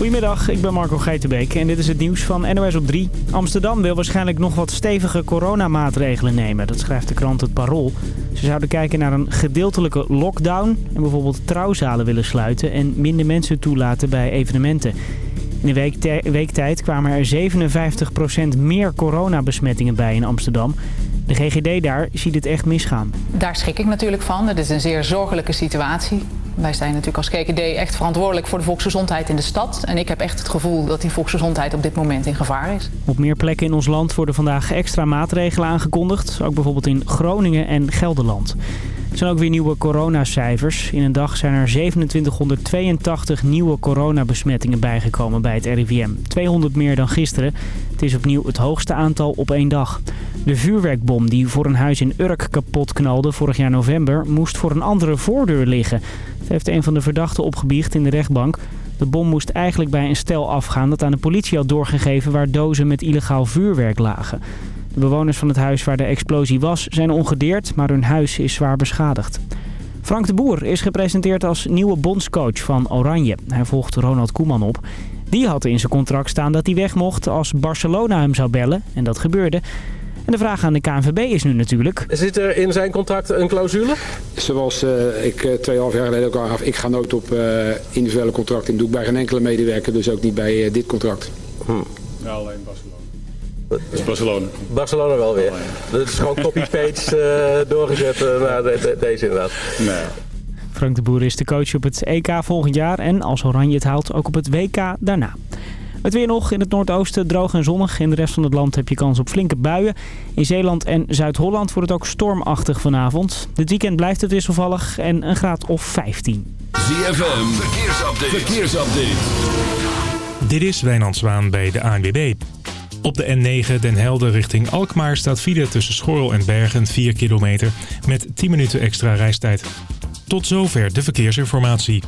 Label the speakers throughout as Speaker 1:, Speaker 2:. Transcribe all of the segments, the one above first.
Speaker 1: Goedemiddag, ik ben Marco Geitenbeek en dit is het nieuws van NOS op 3. Amsterdam wil waarschijnlijk nog wat stevige coronamaatregelen nemen. Dat schrijft de krant Het Parool. Ze zouden kijken naar een gedeeltelijke lockdown... en bijvoorbeeld trouwzalen willen sluiten en minder mensen toelaten bij evenementen. In een week, week tijd kwamen er 57% meer coronabesmettingen bij in Amsterdam... De GGD daar ziet het echt misgaan.
Speaker 2: Daar schrik ik natuurlijk van. Het is een zeer zorgelijke situatie. Wij zijn natuurlijk als GGD echt verantwoordelijk voor de volksgezondheid in de stad. En ik heb echt het gevoel dat die volksgezondheid op dit moment in gevaar is.
Speaker 1: Op meer plekken in ons land worden vandaag extra maatregelen aangekondigd. Ook bijvoorbeeld in Groningen en Gelderland. Er zijn ook weer nieuwe coronacijfers. In een dag zijn er 2782 nieuwe coronabesmettingen bijgekomen bij het RIVM. 200 meer dan gisteren. Het is opnieuw het hoogste aantal op één dag. De vuurwerkbom die voor een huis in Urk kapot knalde vorig jaar november... moest voor een andere voordeur liggen. Dat heeft een van de verdachten opgebiecht in de rechtbank. De bom moest eigenlijk bij een stel afgaan dat aan de politie had doorgegeven... waar dozen met illegaal vuurwerk lagen. De bewoners van het huis waar de explosie was zijn ongedeerd, maar hun huis is zwaar beschadigd. Frank de Boer is gepresenteerd als nieuwe bondscoach van Oranje. Hij volgt Ronald Koeman op. Die had in zijn contract staan dat hij weg mocht als Barcelona hem zou bellen. En dat gebeurde. En de vraag aan de KNVB is nu natuurlijk...
Speaker 3: Zit er in zijn contract een clausule?
Speaker 4: Zoals uh, ik uh, tweeënhalf jaar geleden ook al gaf, ik ga nooit op uh, individuele contracten. Dat doe ik bij geen enkele medewerker, dus ook niet bij dit contract.
Speaker 3: Hm.
Speaker 5: Ja, alleen Barcelona. Dat is Barcelona.
Speaker 3: Barcelona wel weer. Dat is gewoon copy-paste doorgezet naar de, de, deze inderdaad.
Speaker 5: Nee.
Speaker 1: Frank de Boer is de coach op het EK volgend jaar en als Oranje het haalt ook op het WK daarna. Het weer nog. In het noordoosten droog en zonnig. In de rest van het land heb je kans op flinke buien. In Zeeland en Zuid-Holland wordt het ook stormachtig vanavond. Dit weekend blijft het wisselvallig en een graad of 15.
Speaker 6: ZFM. Verkeersupdate. Verkeersupdate.
Speaker 7: Dit is Wijnand Zwaan bij de ANWB. Op de N9 Den Helder richting Alkmaar staat file tussen Schorl en Bergen 4 kilometer met 10 minuten extra reistijd. Tot zover de verkeersinformatie.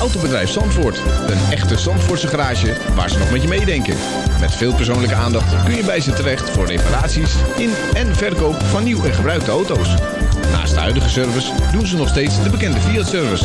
Speaker 8: Autobedrijf Zandvoort. Een echte Zandvoortse garage waar ze nog met je meedenken. Met veel persoonlijke aandacht kun je bij ze terecht voor reparaties in en verkoop van nieuw en gebruikte auto's. Naast de huidige service doen ze nog steeds de bekende Fiat-service.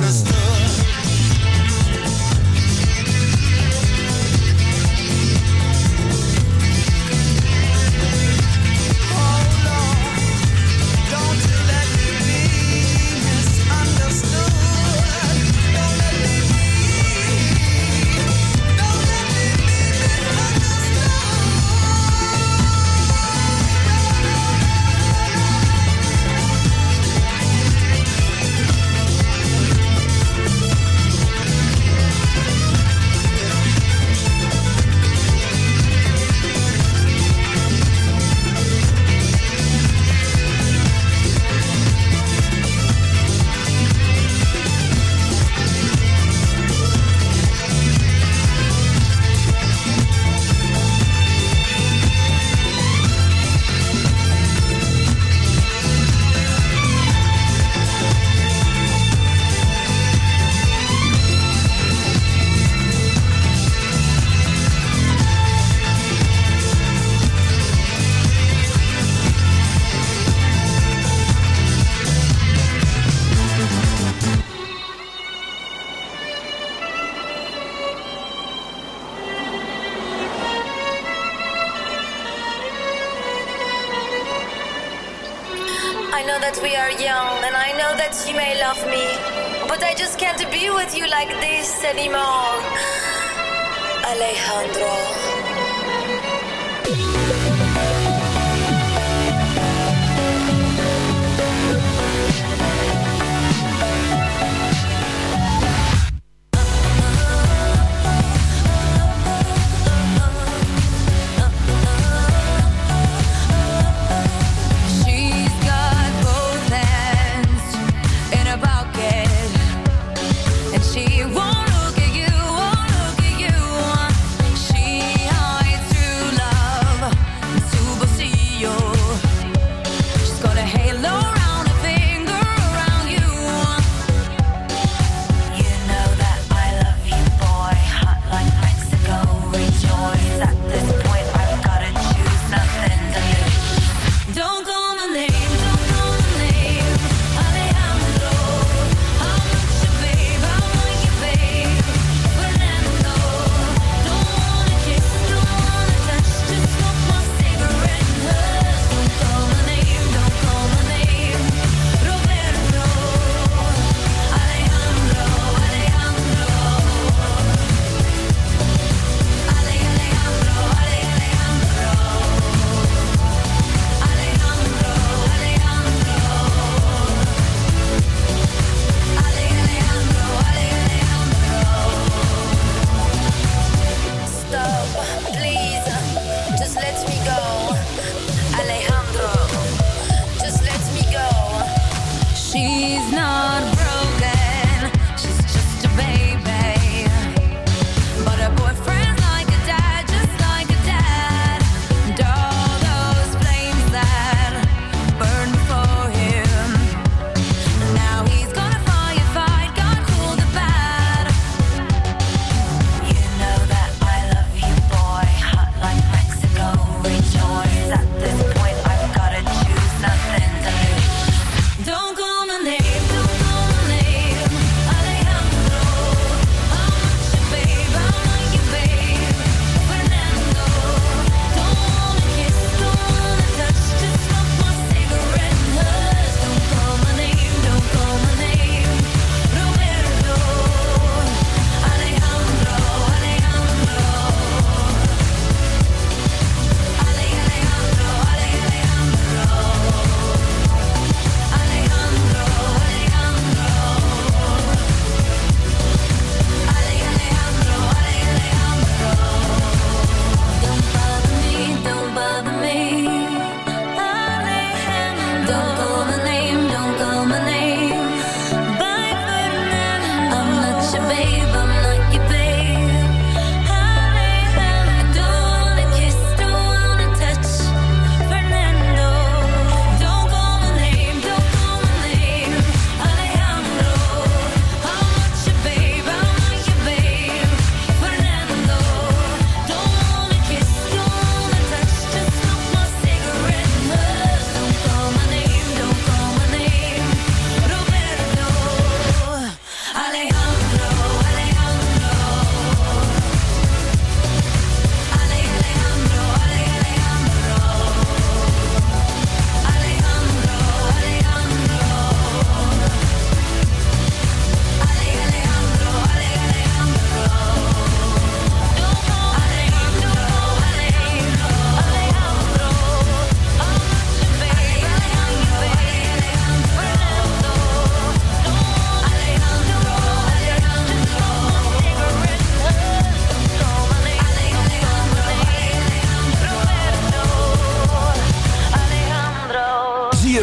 Speaker 9: Mm. animaux.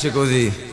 Speaker 10: piace così.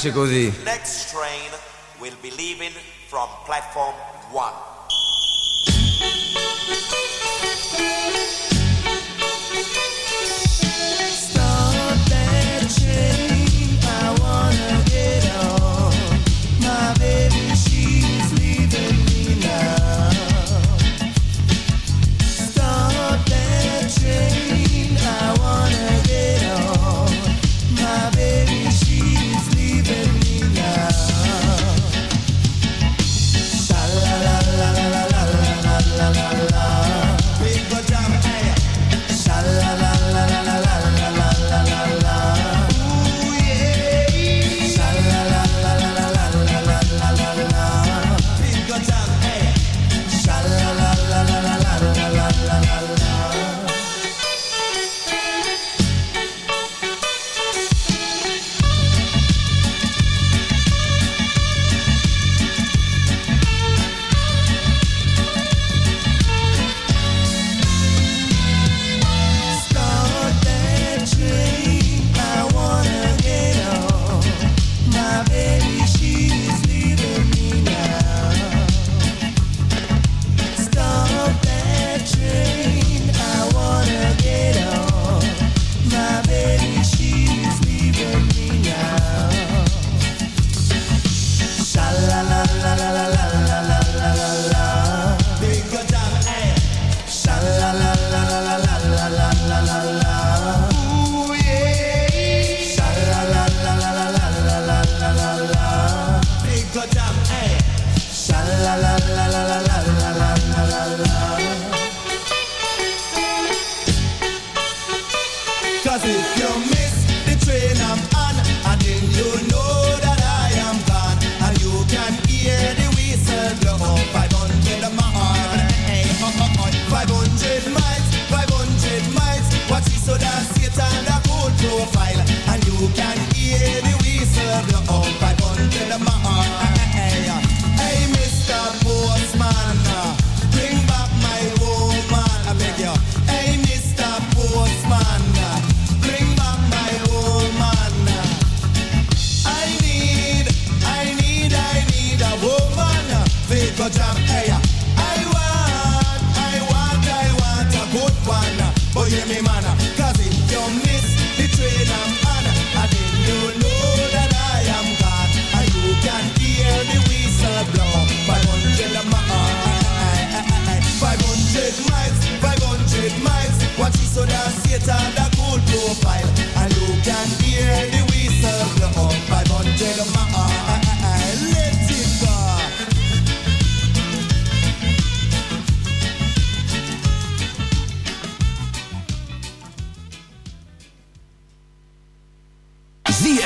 Speaker 10: piace così.
Speaker 9: Next train will be leaving from platform 1.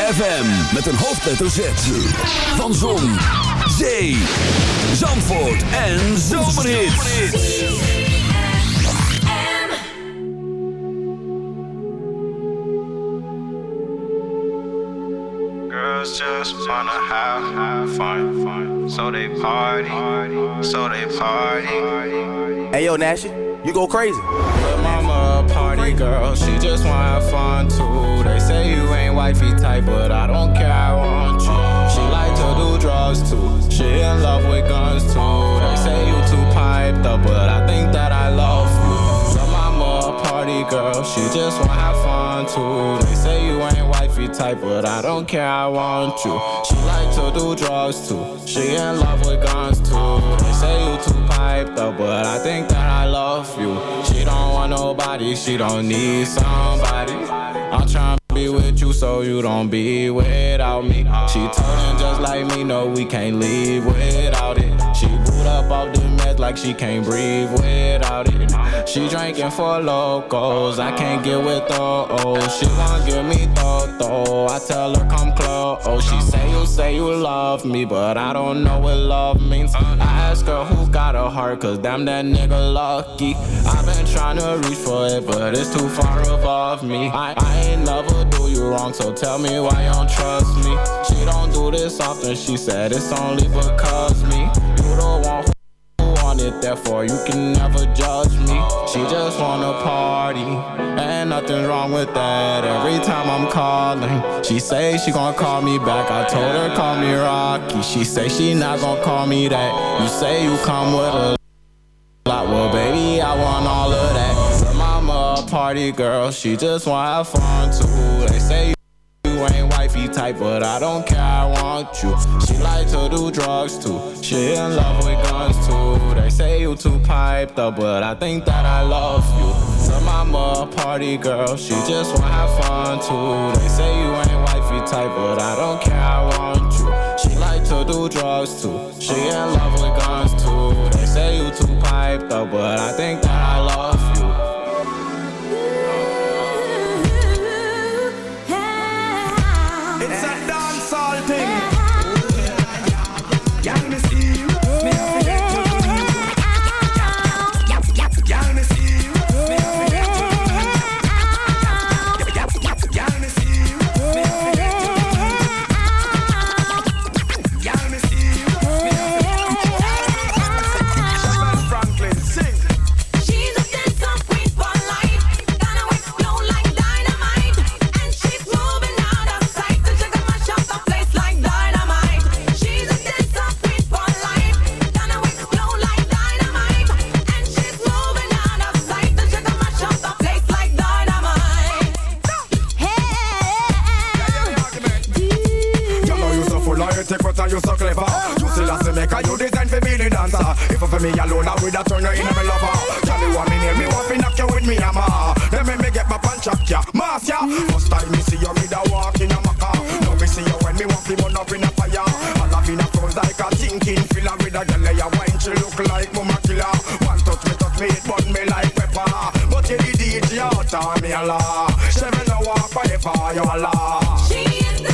Speaker 11: ZFM met een hoofdletter Z. Van Zon, Zee, Zandvoort en Zomerhits.
Speaker 12: Girls just wanna have, have fun, fun. So they party, so they party.
Speaker 13: Hey yo, Nash, you go crazy.
Speaker 12: A party girl, she just wanna have fun too. They say you ain't wifey type, but I don't care, I want you. She like to do drugs too. She in love with guns too. They say you too piped up, but I think that I love you. So mama a party girl, she just wanna have fun too. They say you ain't wifey type, but I don't care, I want you. She like to do drugs too. She in love with guns too. They say you too piped up, but I think that I love you. She don't want nobody, she don't need somebody. I'm trying to be with you so you don't be without me. She told him just like me, no, we can't leave without it. She boot up off the meds like she can't breathe without it. She drinking for locals, I can't get with those. She won't give me though, I tell her come close. Oh, she say you say you love me, but I don't know what love means. I ask her who got a heart, cause damn that nigga lucky. I've been trying to reach for it, but it's too far above me. I, I ain't never do you wrong, so tell me why you don't trust me. She don't do this often, she said it's only because me. The one who want it, therefore you can never judge me. She just wanna party, and nothing's wrong with that. Every time I'm calling, she say she gon' call me back. I told her call me Rocky. She say she not gon' call me that. You say you come with a lot, well baby I want all of that. Her mama a party girl, she just wanna have fun too. They say ain't wifey type, but I don't care, I want you. She like to do drugs too. She in love with guns too. They say you too piped up, but I think that I love you. So mama a party girl, she just wanna have fun too. They say you ain't wifey type, but I don't care, I want you. She like to do drugs too. She in love with guns too. They say you too piped up, but I think that I love
Speaker 14: me alone, I woulda turn her into my lover. Tell me what me need, me want fi knock you with me hammer. Then me me get my punch up ya, mass ya. First time me see you, me da walk in a maca. Now me see you when me want fi burn up in a fire. All of in a front like a thinking filler with a jelly ya wine, she look like mama killer. One touch me, touch me, it burn me like pepper. But you the DJ, you
Speaker 15: turn me a la. Seven hour forever, you a la.
Speaker 16: She is the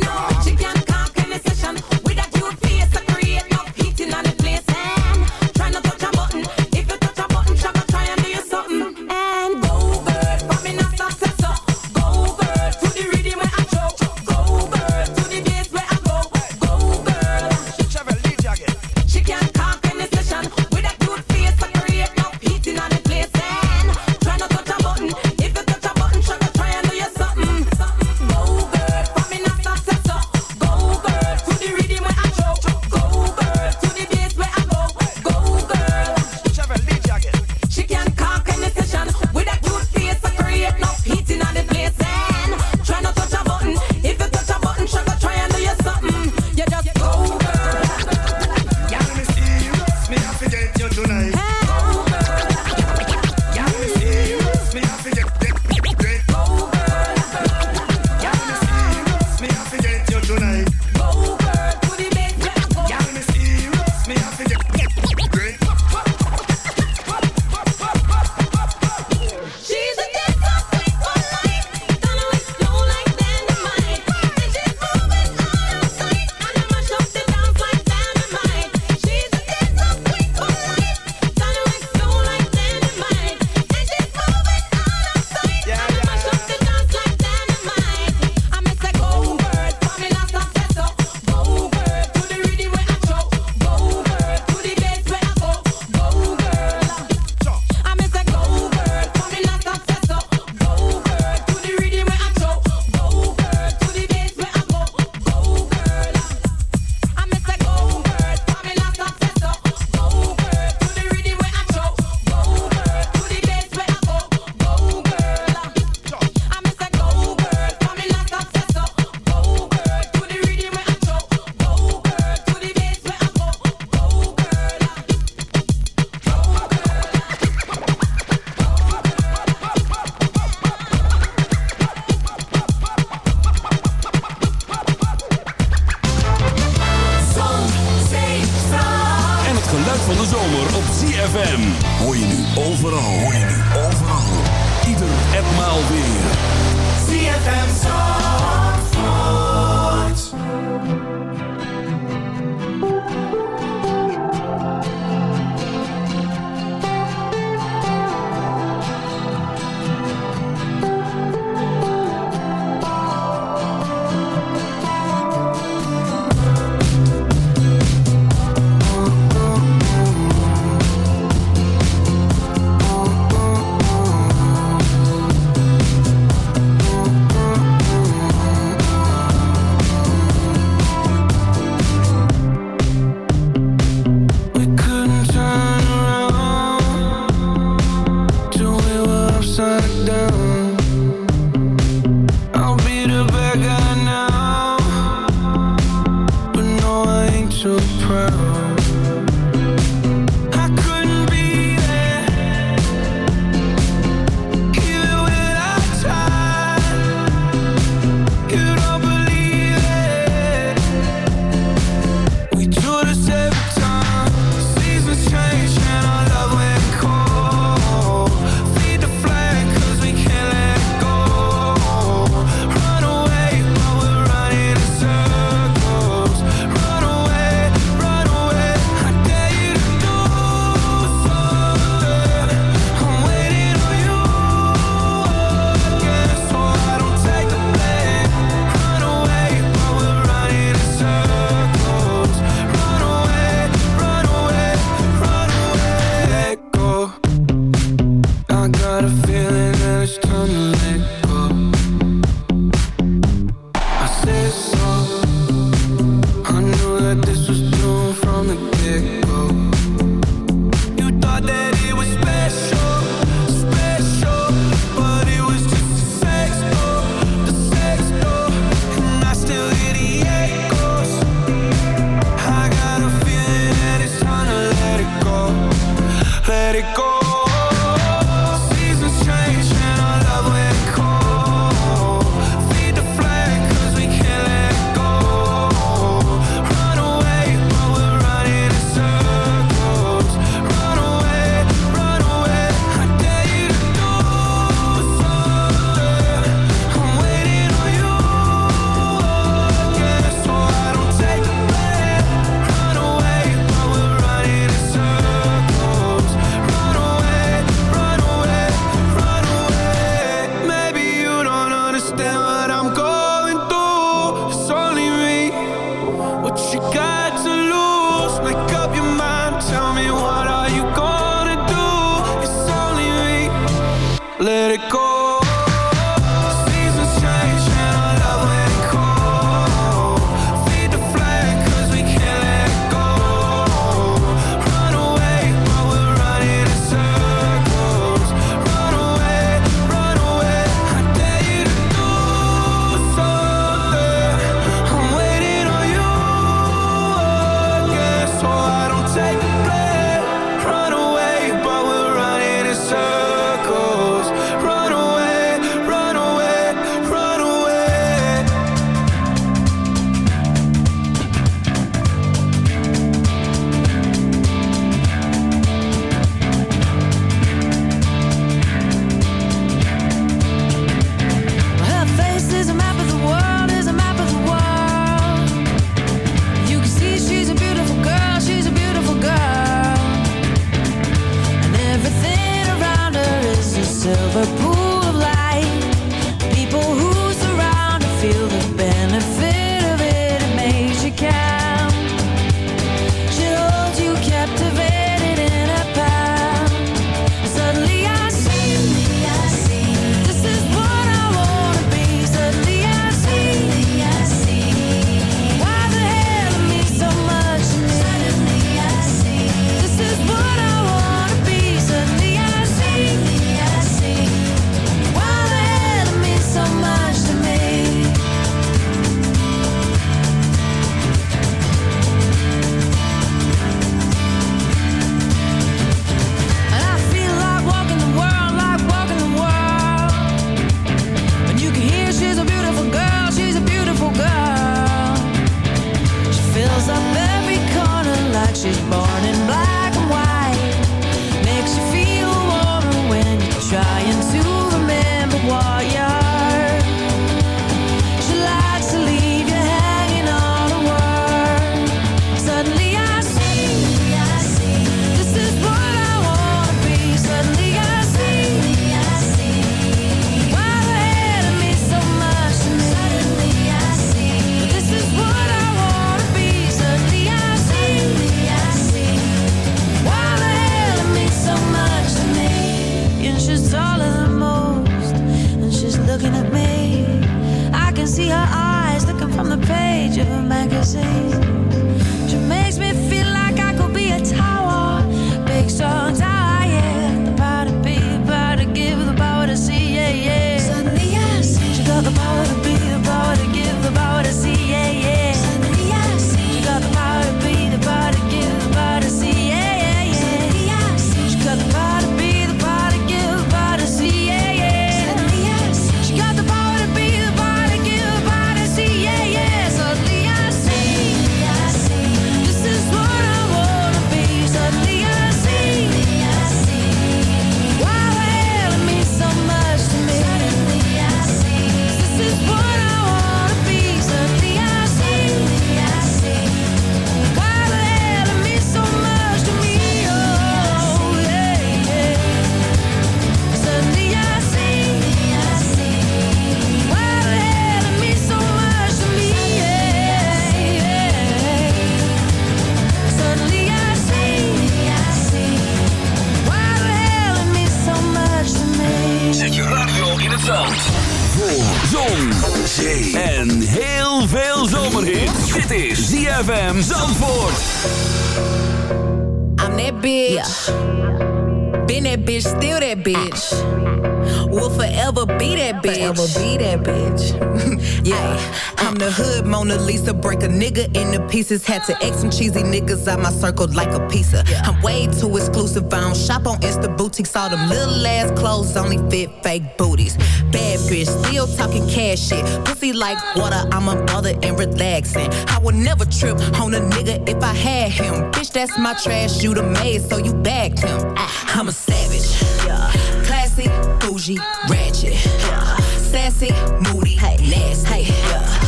Speaker 17: Mona Lisa. Break a nigga into pieces. Had to X some cheesy niggas out my circle like a pizza. I'm way too exclusive. I don't shop on Insta boutiques. All them little ass clothes only fit fake booties. Bad bitch, still talking cash shit. Pussy like water. I'm a mother and relaxing. I would never trip on a nigga if I had him. Bitch, that's my trash. You the maid, so you bagged him. Ah. I'm a savage. Yeah. Classy, bougie, ratchet. Yeah. Sassy, moody, nasty. Yeah.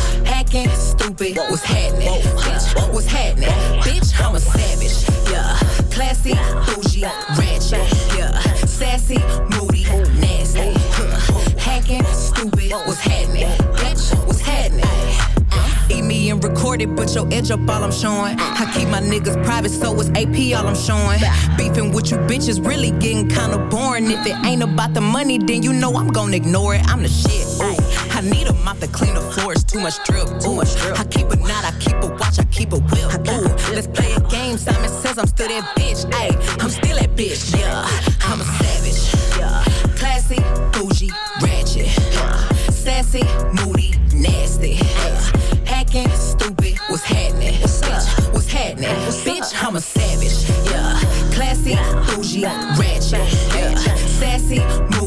Speaker 17: Hacking, stupid. What's happening? Bitch, what's happening? Bitch, I'm a savage. Yeah. Classy, bougie, ratchet. Yeah. Sassy, moody, nasty. Yeah. Hacking, stupid. What's happening? Bitch, what's happening? Uh, Eat me and record it, but your edge up all I'm showing. I keep my niggas private, so it's AP all I'm showing. Beefing with you bitches really getting kinda boring. If it ain't about the money, then you know I'm gonna ignore it. I'm the shit. Ooh. I need a mop to clean the floors, too much drip. Too much drip. I keep a knot, I keep a watch, I keep a whip. Ooh. Let's play a game. Simon says I'm still that bitch. Ayy, I'm still that bitch. Yeah, I'm a savage. Yeah, classy, bougie, ratchet. Yeah. Sassy, moody, nasty. Yeah. Hacking, stupid, what's happening? Bitch, what's happening? Bitch, I'm a savage. Yeah, classy, bougie, ratchet. Yeah, sassy, moody.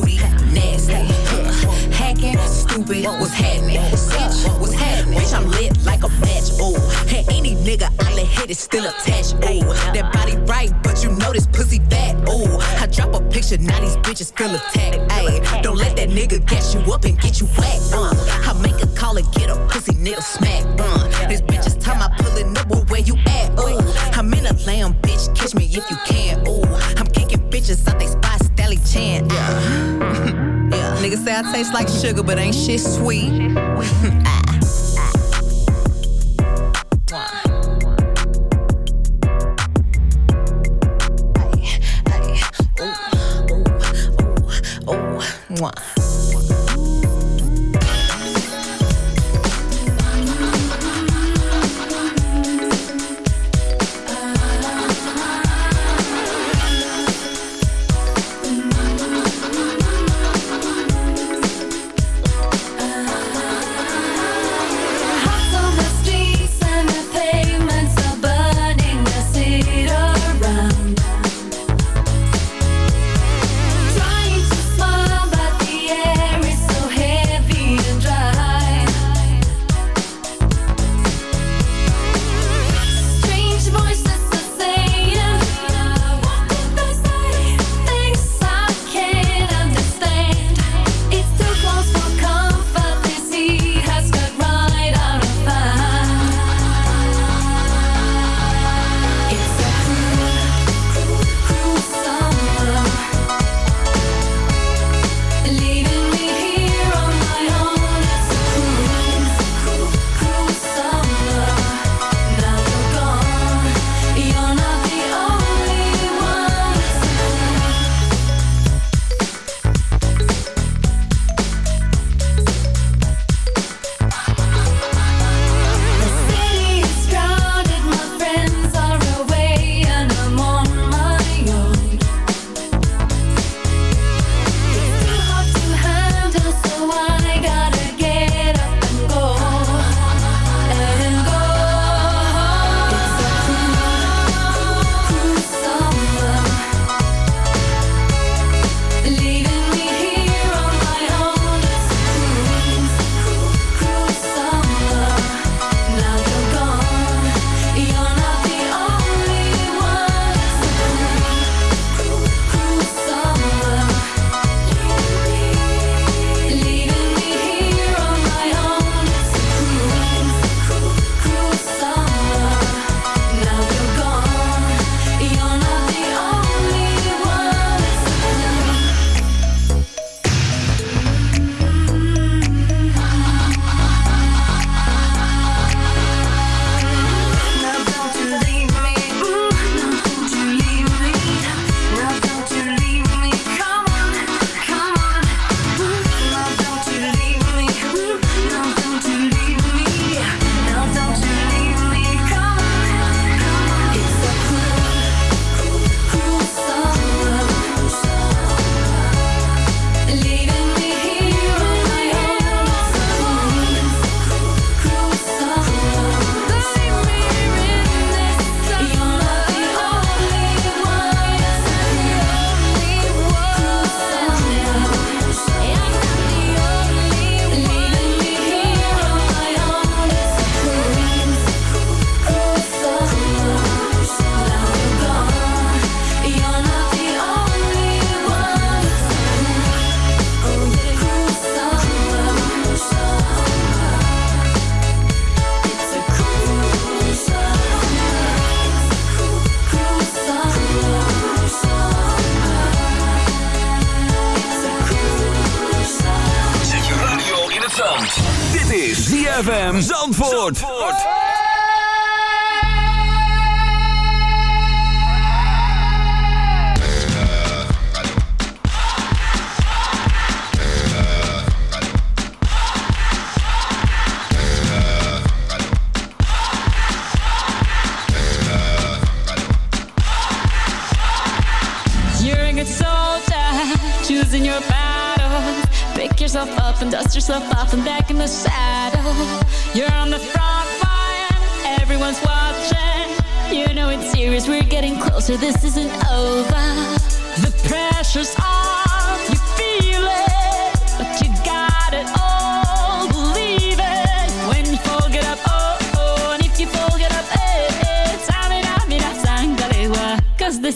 Speaker 17: Hacking, stupid, what's happening? Bitch, what's happening? Bitch, I'm lit like a match. Ooh, and any nigga I let hit is still attached. Ooh, that body right, but you know this pussy fat. Ooh, I drop a picture, now these bitches feel attacked. Ayy, don't let that nigga gas you up and get you whacked. Uh, I make a call and get a pussy nigga smack. Uh, this bitch is time I pulling up, where you at? Ooh, I'm in a lamb, bitch, catch me if you can. Ooh, I'm kicking bitches out they spot, Jackie Chan. Yeah. yeah. Niggas say I taste like sugar, but ain't shit sweet. Ah.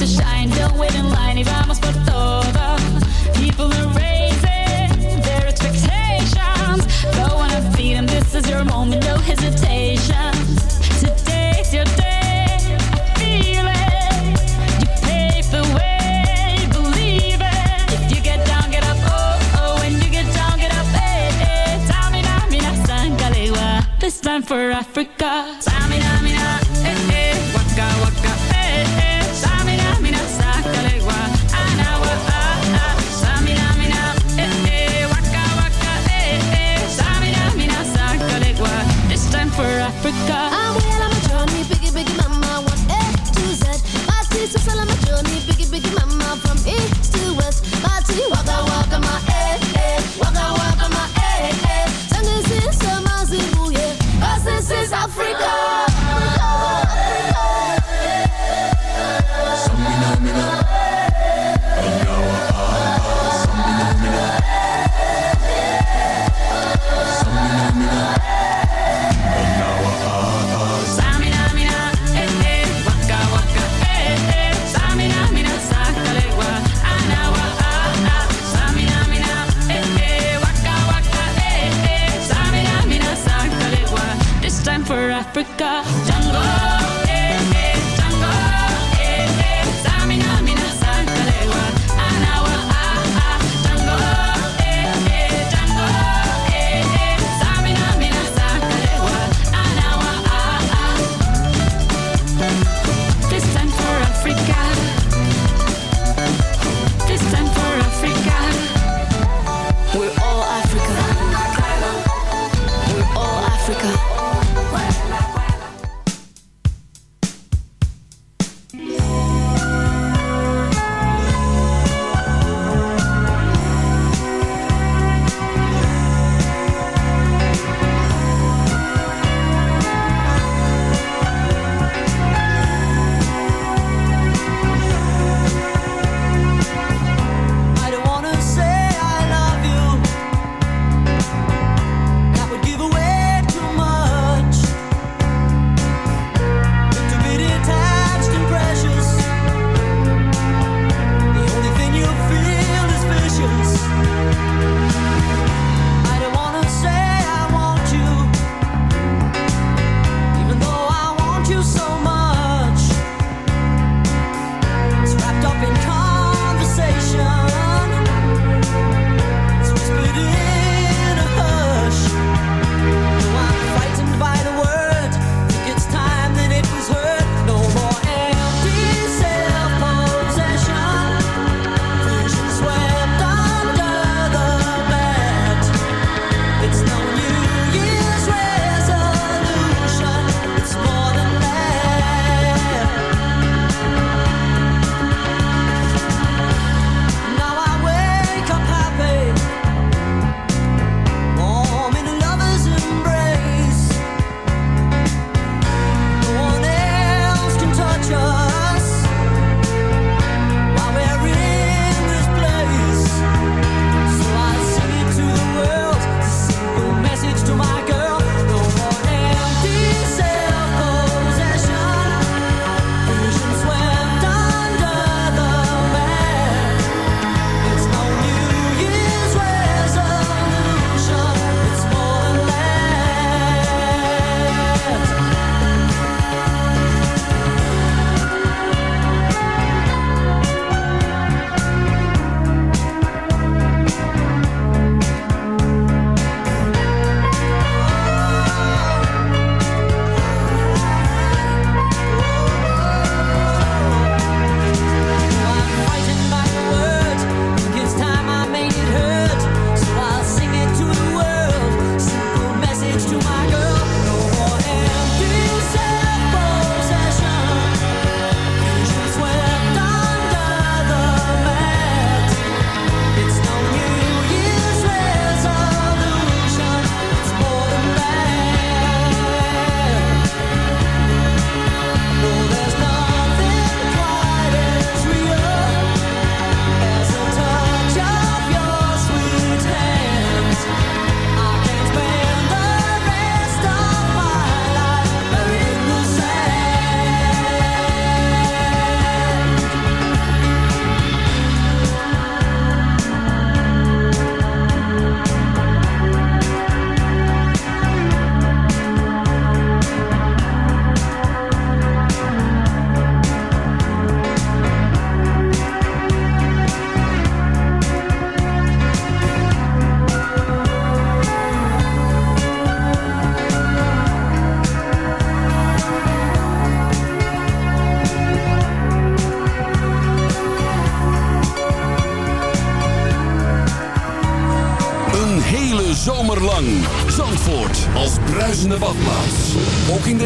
Speaker 18: to shine. Don't wait in line y vamos por todo. People are raising their expectations. Go on and feed them. This is your moment, no hesitation. Today's your day. I feel it. You pave the way. Believe it. If you get down, get up. Oh, oh. When you get down, get up. Hey, hey. This time for Africa. Africa.
Speaker 19: I will, I'm a journey, biggie, biggie, mama, one A to Z. My sister's all Africa.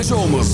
Speaker 11: Zomer.